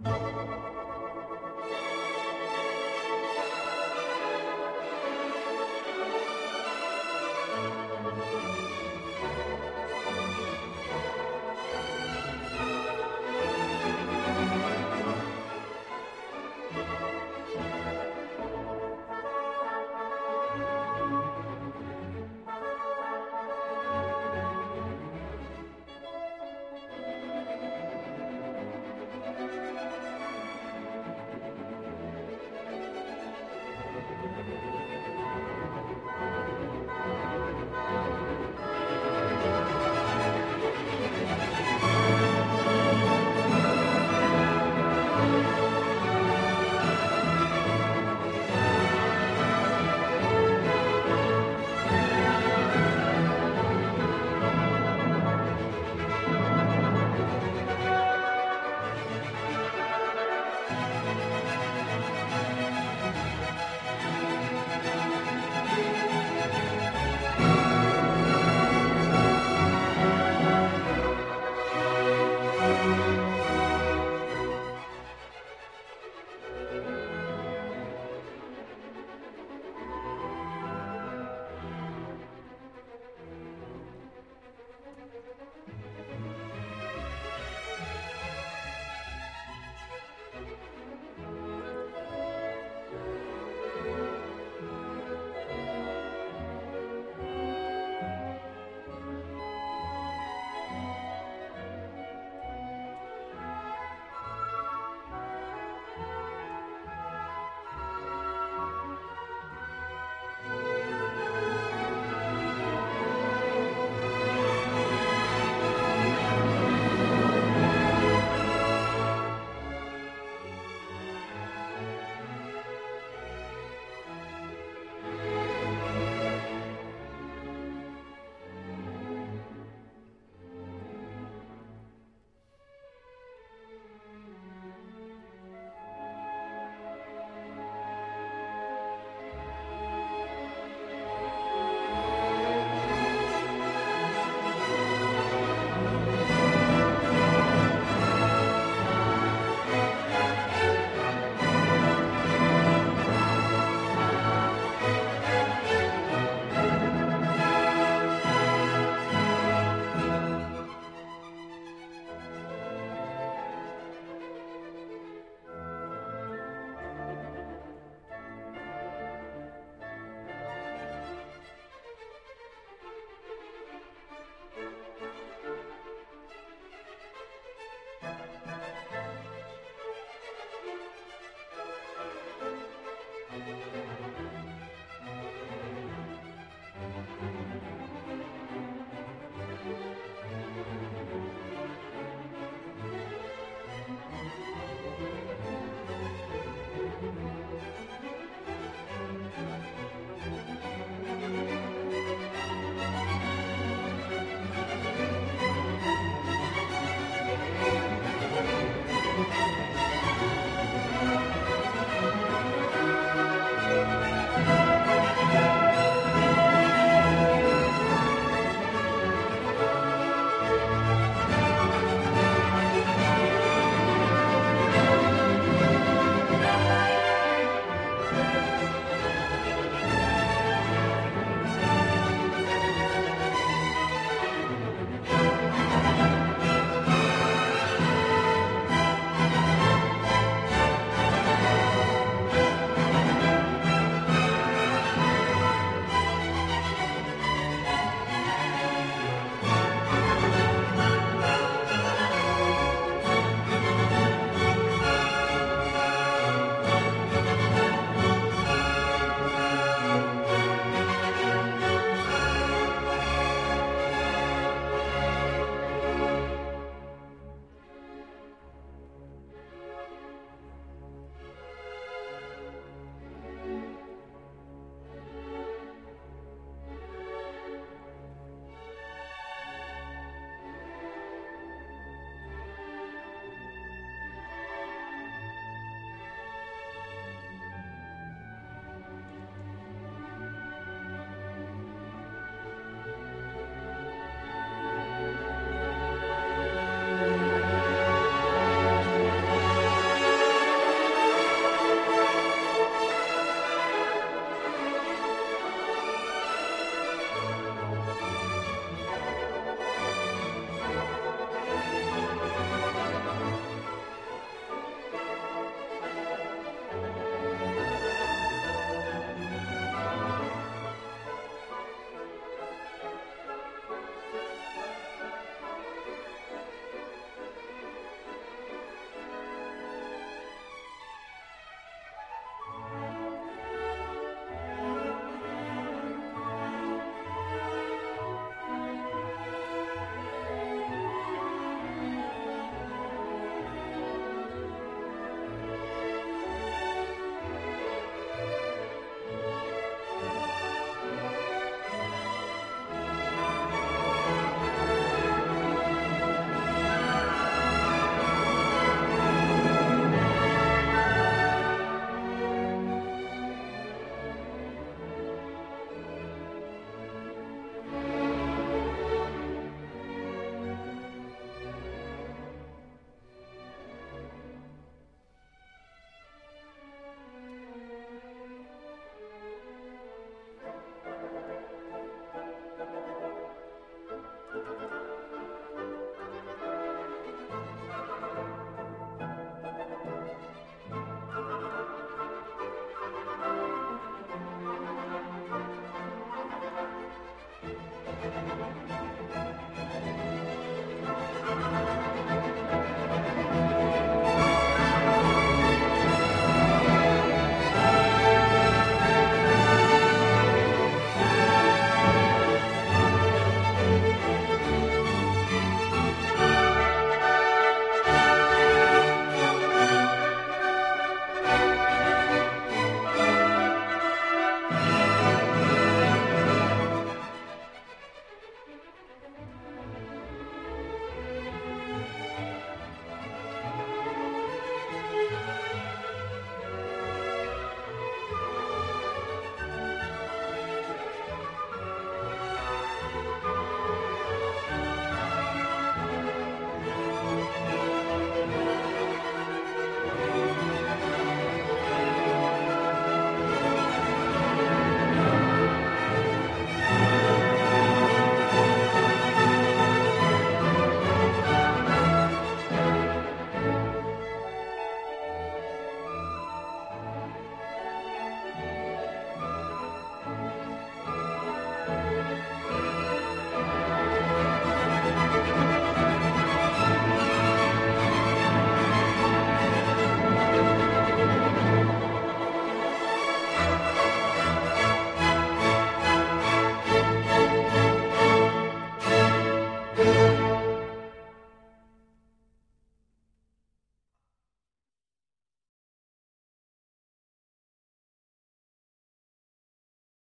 Música